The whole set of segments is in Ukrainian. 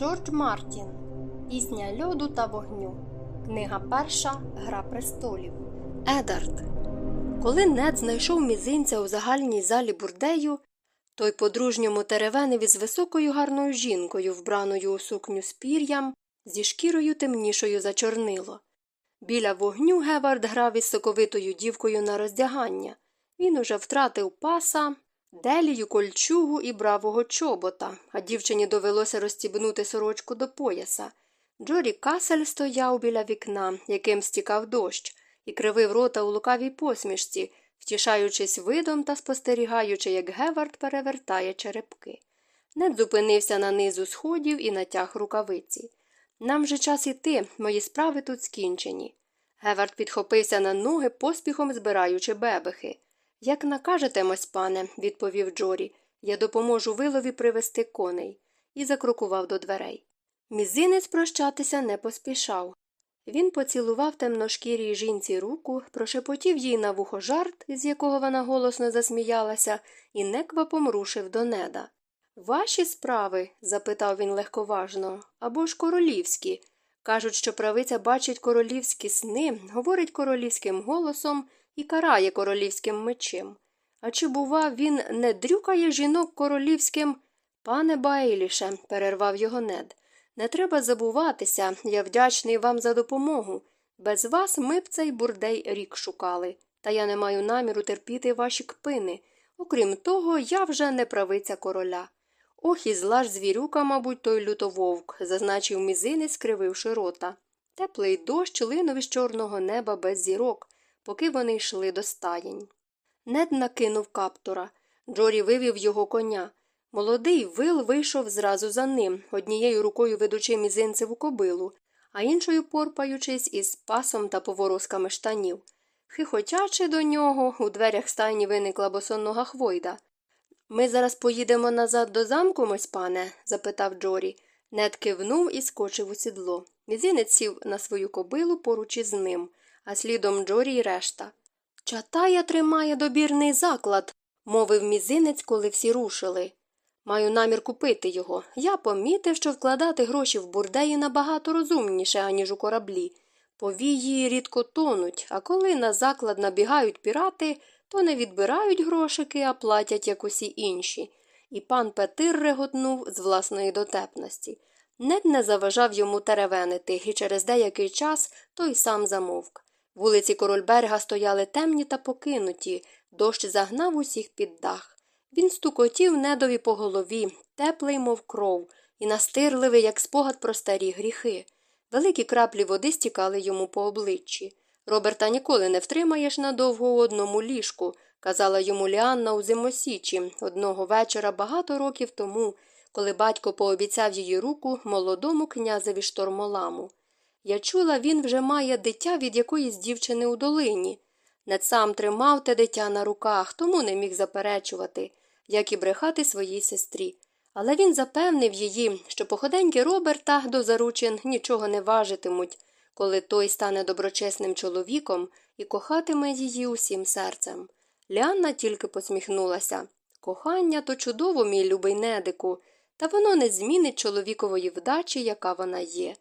Джордж Мартін Пісня льоду та вогню. Книга перша Гра престолів. Едард. Коли Нед знайшов мізинця у загальній залі бурдею, той по-дружньому теревенив із високою гарною жінкою, вбраною у сукню з пір'ям, зі шкірою темнішою за чорнило. Біля вогню Гевард грав із соковитою дівкою на роздягання. Він уже втратив паса, делію, кольчугу і бравого чобота, а дівчині довелося розстібнути сорочку до пояса. Джорі Касель стояв біля вікна, яким стікав дощ, і кривив рота у лукавій посмішці, втішаючись видом та спостерігаючи, як Гевард перевертає черепки. Нед зупинився на низу сходів і натяг рукавиці. Нам же час іти, мої справи тут скінчені. Гевард підхопився на ноги, поспіхом збираючи бебехи. Як накажете, мось пане, відповів Джорі, я допоможу вилові привести коней, і закрокував до дверей. Мізинець прощатися не поспішав. Він поцілував темношкірій жінці руку, прошепотів їй на вухо жарт, з якого вона голосно засміялася, і неквапом рушив до неда. Ваші справи? запитав він легковажно, або ж королівські. Кажуть, що правиця бачить королівські сни, говорить королівським голосом і карає королівським мечем. А чи, бува, він не дрюкає жінок королівським? Пане Байліше, перервав його нед. Не треба забуватися, я вдячний вам за допомогу. Без вас ми б цей бурдей рік шукали, та я не маю наміру терпіти ваші кпини. Окрім того, я вже не правиця короля. Ох, і зла ж звірюка, мабуть, той лютововк, зазначив мізинець, скрививши рота. Теплий дощ линув із чорного неба без зірок, поки вони йшли до стаєнь. Нед накинув каптора. Джорі вивів його коня. Молодий вил вийшов зразу за ним, однією рукою ведучи мізинцеву кобилу, а іншою порпаючись із пасом та поворозками штанів. Хихотячи до нього, у дверях стайні виникла босонога хвойда. Ми зараз поїдемо назад до замку, мось пане? запитав Джорі. Нед кивнув і скочив у сідло. Мізинець сів на свою кобилу поруч із ним, а слідом Джорі й решта. Чатая тримає добірний заклад, мовив мізинець, коли всі рушили. Маю намір купити його. Я помітив, що вкладати гроші в бурдеї набагато розумніше, аніж у кораблі. Повії рідко тонуть, а коли на заклад набігають пірати, то не відбирають грошики, а платять як усі інші. І пан Петир реготнув з власної дотепності. Нед не заважав йому теревенити, і через деякий час той сам замовк. Вулиці Корольберга стояли темні та покинуті, дощ загнав усіх під дах. Він стукотів недові по голові, теплий, мов кров, і настирливий, як спогад про старі гріхи. Великі краплі води стікали йому по обличчі. Роберта ніколи не втримаєш надовго у одному ліжку, казала йому Ліанна у зимосічі одного вечора багато років тому, коли батько пообіцяв її руку молодому князеві штормоламу. Я чула, він вже має дитя від якоїсь дівчини у долині. Нед сам тримав те дитя на руках, тому не міг заперечувати, як і брехати своїй сестрі. Але він запевнив її, що походеньки Роберта до заручин нічого не важитимуть, коли той стане доброчесним чоловіком і кохатиме її усім серцем. Ліанна тільки посміхнулася. Кохання то чудово, мій любий недику, та воно не змінить чоловікової вдачі, яка вона є.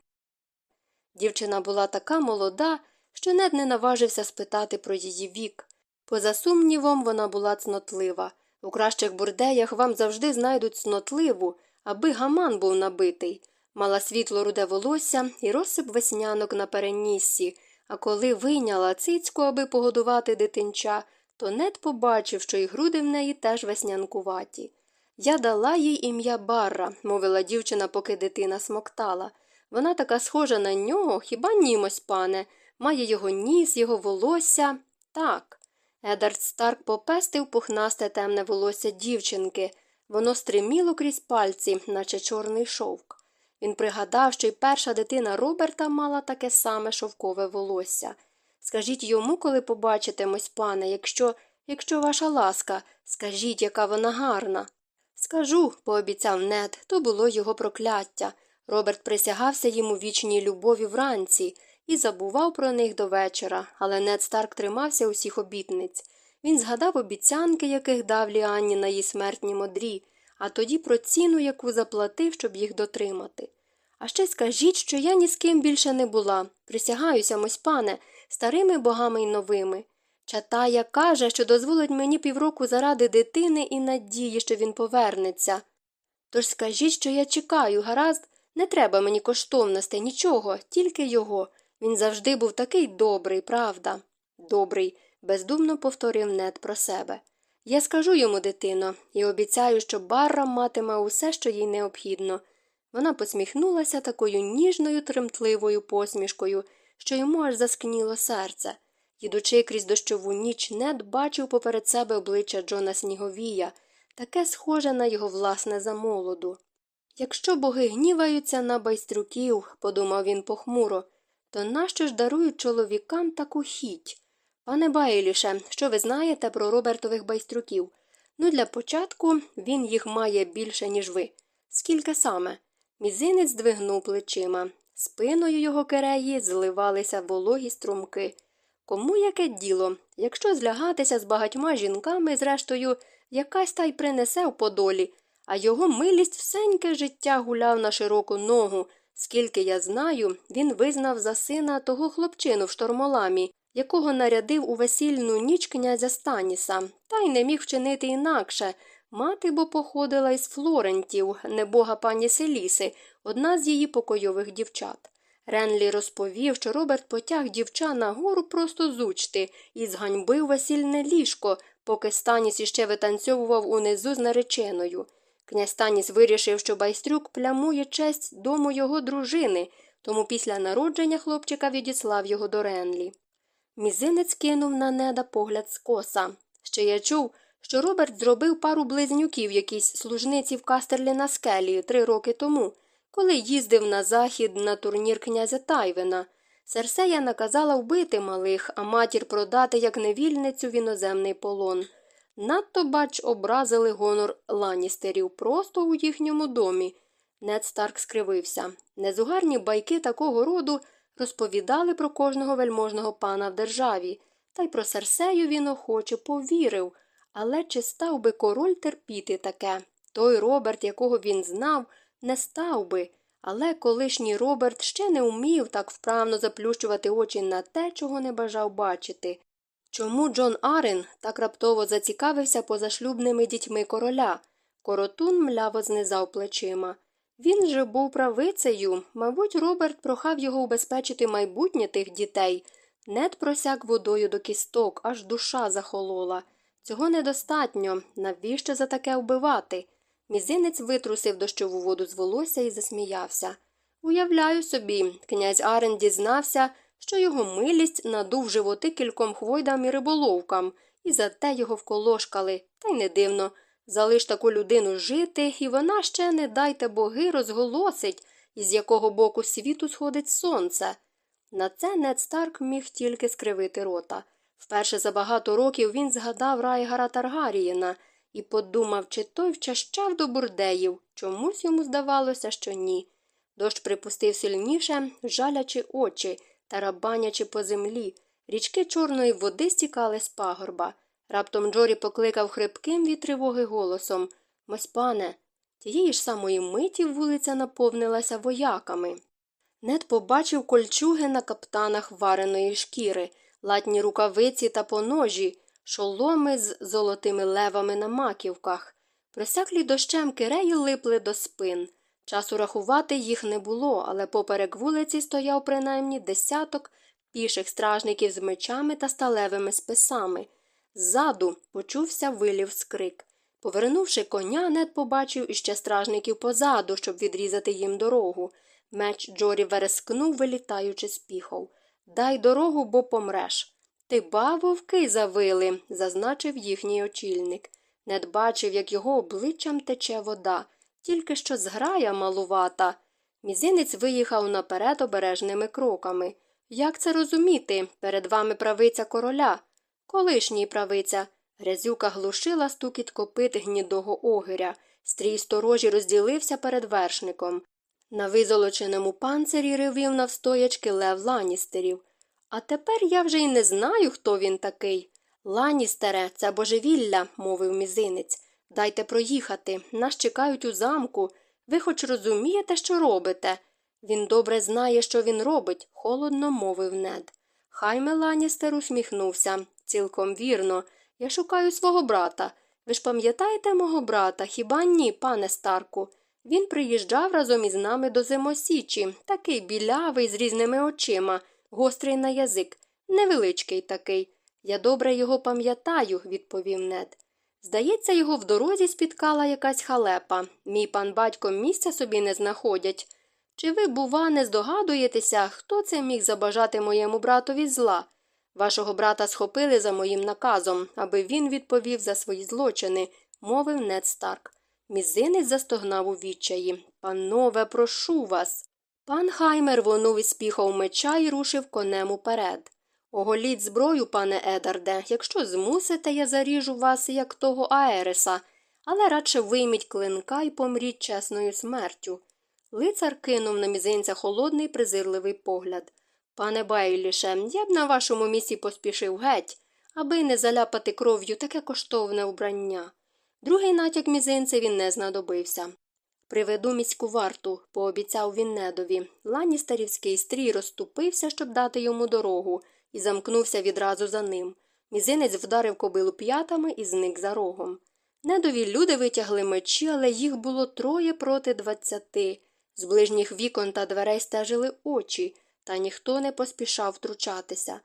Дівчина була така молода, що нед не наважився спитати про її вік. Поза сумнівом, вона була цнотлива. У кращих бурдеях вам завжди знайдуть цнотливу, аби гаман був набитий. Мала світло руде волосся і розсип веснянок на переніссі, а коли вийняла цицьку, аби погодувати дитинча, то нед побачив, що й груди в неї теж веснянкуваті. Я дала їй ім'я Барра, мовила дівчина, поки дитина смоктала. Вона така схожа на нього, хіба німось, пане, має його ніс, його волосся. Так. Едард Старк попестив пухнасте темне волосся дівчинки. Воно стриміло крізь пальці, наче чорний шовк. Він пригадав, що й перша дитина Роберта мала таке саме шовкове волосся. Скажіть йому, коли побачитимось, пане, якщо, якщо ваша ласка, скажіть, яка вона гарна. Скажу, пообіцяв нед, то було його прокляття. Роберт присягався йому вічній любові вранці і забував про них до вечора, але Нед Старк тримався усіх обітниць. Він згадав обіцянки, яких дав Ліанні на її смертнім одрі, а тоді про ціну, яку заплатив, щоб їх дотримати. А ще скажіть, що я ні з ким більше не була. Присягаюся, мось пане, старими богами й новими. Чатая каже, що дозволить мені півроку заради дитини і надії, що він повернеться. Тож скажіть, що я чекаю, гаразд, не треба мені коштовностей, нічого, тільки його. Він завжди був такий добрий, правда? Добрий, бездумно повторив нед про себе. Я скажу йому, дитино, і обіцяю, що Барра матиме усе, що їй необхідно. Вона посміхнулася такою ніжною, тремтливою посмішкою, що йому аж заскніло серце. Їдучи крізь дощову ніч, нед бачив поперед себе обличчя Джона Сніговія, таке схоже на його власне замолоду. Якщо боги гніваються на байстрюків, подумав він похмуро, то нащо ж дарують чоловікам таку хіть? Пане Байліше, що ви знаєте про Робертових байстрюків? Ну, для початку він їх має більше, ніж ви. Скільки саме? Мізинець здвигнув плечима. Спиною його кереї зливалися вологі струмки. Кому яке діло? Якщо злягатися з багатьма жінками, зрештою, якась та й принесе в подолі, а його милість всеньке життя гуляв на широку ногу. Скільки я знаю, він визнав за сина того хлопчину в штормоламі, якого нарядив у весільну ніч князя Станіса, та й не міг вчинити інакше. Мати бо походила із Флорентів, небога пані Селіси, одна з її покойових дівчат. Ренлі розповів, що Роберт потяг дівча на гору просто з учти і зганьбив весільне ліжко, поки Станіс іще витанцьовував унизу з нареченою. Князь Станіс вирішив, що байстрюк плямує честь дому його дружини, тому після народження хлопчика відіслав його до Ренлі. Мізинець кинув на неда погляд скоса. Ще я чув, що Роберт зробив пару близнюків якійсь служниці в кастерлі на скелі три роки тому, коли їздив на захід на турнір князя Тайвена. Серсея наказала вбити малих, а матір продати як невільницю в іноземний полон. Надто, бач, образили гонор ланістерів просто у їхньому домі. Нед Старк скривився. Незугарні байки такого роду розповідали про кожного вельможного пана в державі, та й про Серсею він охоче повірив. Але чи став би король терпіти таке? Той Роберт, якого він знав, не став би. Але колишній Роберт ще не умів так вправно заплющувати очі на те, чого не бажав бачити. Чому Джон Арен так раптово зацікавився позашлюбними дітьми короля? Коротун мляво знизав плечима. Він же був правицею, мабуть, Роберт прохав його убезпечити майбутнє тих дітей. Нед просяк водою до кісток, аж душа захолола. Цього недостатньо. Навіщо за таке вбивати? Мізинець витрусив дощову воду з волосся і засміявся. Уявляю собі, князь Арен дізнався, що його милість надув животи кільком хвойдам і риболовкам, і за те його вколошкали, та й не дивно. Залиш таку людину жити, і вона ще, не дайте боги, розголосить, із якого боку світу сходить сонце. На це Нед Старк міг тільки скривити рота. Вперше за багато років він згадав Райгара Таргарієна і подумав, чи той вчащав до бурдеїв. Чомусь йому здавалося, що ні. Дощ припустив сильніше, жалячи очі, тарабанячи по землі. Річки чорної води стікали з пагорба. Раптом Джорі покликав хрипким від тривоги голосом Мось пане. Тієї ж самої миті вулиця наповнилася вояками. Нед побачив кольчуги на каптанах вареної шкіри, латні рукавиці та поножі, шоломи з золотими левами на маківках. Просяклі дощем киреї липли до спин. Часу рахувати їх не було, але поперек вулиці стояв принаймні десяток піших стражників з мечами та сталевими списами. Ззаду почувся вилів скрик. Повернувши коня, нед побачив іще стражників позаду, щоб відрізати їм дорогу. Меч Джорі верескнув, вилітаючи з піхов. Дай дорогу, бо помреш. Ти ба вовки завили, зазначив їхній очільник. Нед бачив, як його обличчям тече вода, тільки що зграя малувата. Мізинець виїхав наперед обережними кроками. Як це розуміти? Перед вами правиця короля. Колишній правиця. Грязюка глушила стукіт копит гнідого огиря. Стрій сторожі розділився перед вершником. На визолоченому панцирі ревів навстоячки лев ланістерів. А тепер я вже й не знаю, хто він такий. Ланістере, це божевілля, мовив мізинець. Дайте проїхати. Нас чекають у замку. Ви хоч розумієте, що робите? Він добре знає, що він робить, холодно мовив нед. Хайме Ланістер усміхнувся. Цілком вірно. Я шукаю свого брата. Ви ж пам'ятаєте мого брата, хіба ні, пане Старку? Він приїжджав разом із нами до Зимосічі, такий білявий, з різними очима, гострий на язик, невеличкий такий. Я добре його пам'ятаю, відповів нед. Здається, його в дорозі спіткала якась халепа. Мій пан батько місця собі не знаходять. Чи ви, бува, не здогадуєтеся, хто це міг забажати моєму братові зла? Вашого брата схопили за моїм наказом, аби він відповів за свої злочини, мовив Нед Старк. Мізинець застогнав у відчаї. Панове, прошу вас. Пан Хаймер вонув із піхов меча і рушив конем уперед. Оголіть зброю, пане Едарде, якщо змусите, я заріжу вас, як того Аереса, але радше вийміть клинка і помріть чесною смертю. Лицар кинув на мізинця холодний презирливий погляд. Пане Байліше, я б на вашому місці поспішив геть, аби не заляпати кров'ю таке коштовне вбрання. Другий натяк мізинцеві не знадобився. Приведу міську варту, пообіцяв він недові. Ланістарівський стрій розступився, щоб дати йому дорогу, і замкнувся відразу за ним. Мізинець вдарив кобилу п'ятами і зник за рогом. Недові люди витягли мечі, але їх було троє проти двадцяти. З ближніх вікон та дверей стежили очі, та ніхто не поспішав втручатися.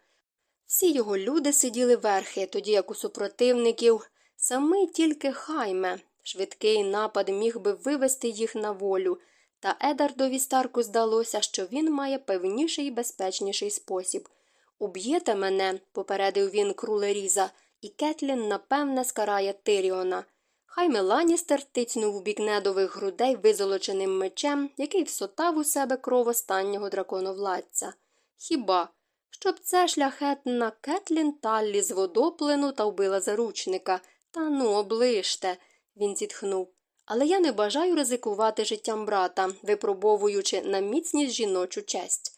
Всі його люди сиділи верхи, тоді як у супротивників самий тільки хайме. Швидкий напад міг би вивести їх на волю, та Едардові Старку здалося, що він має певніший і безпечніший спосіб. Уб'єте мене, попередив він крулеріза, і Кетлін, напевне, скарає Тиріона. Хайме Ланістер тицнув у бік недових грудей визолоченим мечем, який всотав у себе кров останнього драконовладця. Хіба? Щоб це шляхетна Кетлін Таллі з водоплену та вбила заручника. Та ну, оближте, він зітхнув. Але я не бажаю ризикувати життям брата, випробовуючи на міцність жіночу честь.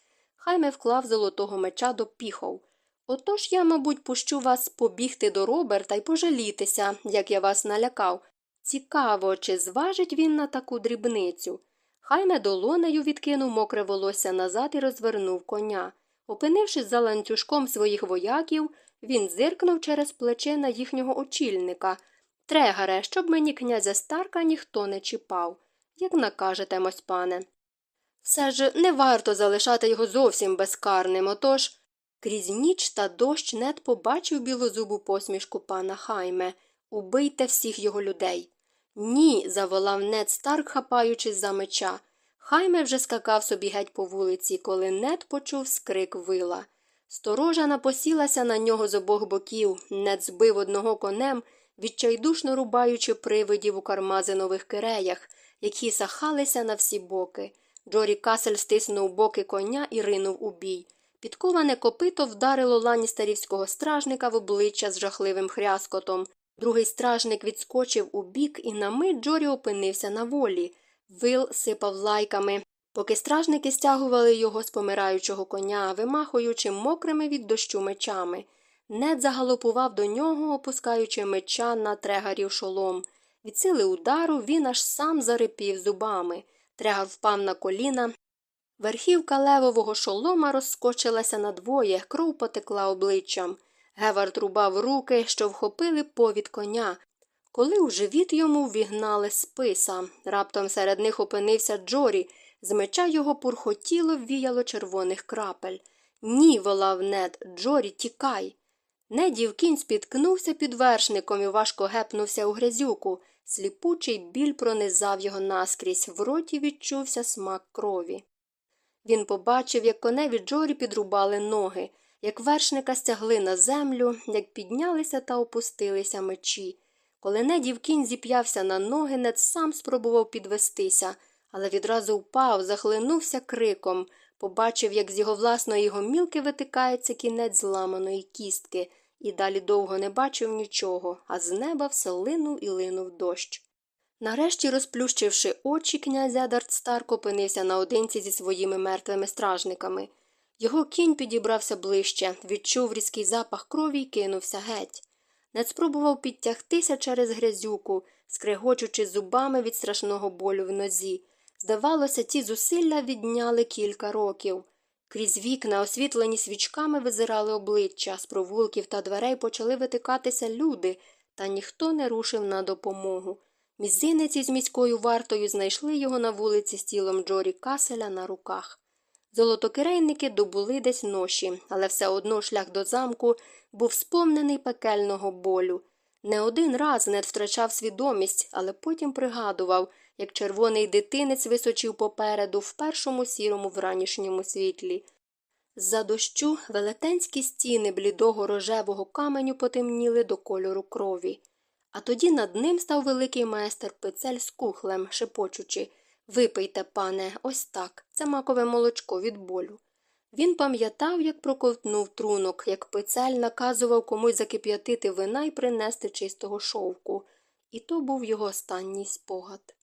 Хайме вклав золотого меча до піхов. Отож я, мабуть, пущу вас побігти до Роберта і пожалітися, як я вас налякав. Цікаво, чи зважить він на таку дрібницю. Хайме долонею відкинув мокре волосся назад і розвернув коня. Опинившись за ланцюжком своїх вояків, він зиркнув через плече на їхнього очільника. Трегаре, щоб мені князя Старка ніхто не чіпав. Як накажете, мось пане. Все ж не варто залишати його зовсім безкарним, отож. Крізь ніч та дощ нед побачив білозубу посмішку пана Хайме Убийте всіх його людей. Ні. заволав нед Старк, хапаючись за меча. Хайме вже скакав собі геть по вулиці, коли нед почув скрик вила. Сторожа напосілася на нього з обох боків, нед збив одного конем, відчайдушно рубаючи привидів у кармазинових киреях, які сахалися на всі боки. Джорі Касель стиснув боки коня і ринув у бій. Підковане копито вдарило ланістарівського стражника в обличчя з жахливим хряскотом. Другий стражник відскочив у бік, і на мить Джорі опинився на волі. Вил сипав лайками, поки стражники стягували його з помираючого коня, вимахуючи мокрими від дощу мечами. Нед загалопував до нього, опускаючи меча на трегарів шолом. Від сили удару він аж сам зарипів зубами. Трегар впав на коліна. Верхівка левового шолома розскочилася надвоє, кров потекла обличчям. Гевард рубав руки, що вхопили повід коня. Коли у живіт йому вігнали списа, раптом серед них опинився Джорі, з меча його пурхотіло віяло червоних крапель. Ні, волав нед, Джорі, тікай. Недів кінь спіткнувся під вершником і важко гепнувся у грязюку. Сліпучий біль пронизав його наскрізь, в роті відчувся смак крові. Він побачив, як коневі Джорі підрубали ноги, як вершника стягли на землю, як піднялися та опустилися мечі. Коли недів кінь зіп'явся на ноги, нед сам спробував підвестися, але відразу впав, захлинувся криком, побачив, як з його власної гомілки витикається кінець зламаної кістки, і далі довго не бачив нічого, а з неба все линув і линув дощ. Нарешті, розплющивши очі, князь Едард Старк опинився наодинці зі своїми мертвими стражниками. Його кінь підібрався ближче, відчув різкий запах крові і кинувся геть. Нед спробував підтягтися через грязюку, скрегочучи зубами від страшного болю в нозі. Здавалося, ці зусилля відняли кілька років. Крізь вікна, освітлені свічками, визирали обличчя, з провулків та дверей почали витикатися люди, та ніхто не рушив на допомогу. Мізинець із міською вартою знайшли його на вулиці з тілом Джорі Каселя на руках. Золотокирейники добули десь ноші, але все одно шлях до замку був сповнений пекельного болю. Не один раз нед втрачав свідомість, але потім пригадував, як червоний дитинець височив попереду в першому сірому вранішньому світлі. З-за дощу велетенські стіни блідого рожевого каменю потемніли до кольору крові. А тоді над ним став великий майстер пицель з кухлем, шепочучи Випийте, пане, ось так, це макове молочко від болю. Він пам'ятав, як проковтнув трунок, як пицель наказував комусь закип'ятити вина і принести чистого шовку, і то був його останній спогад.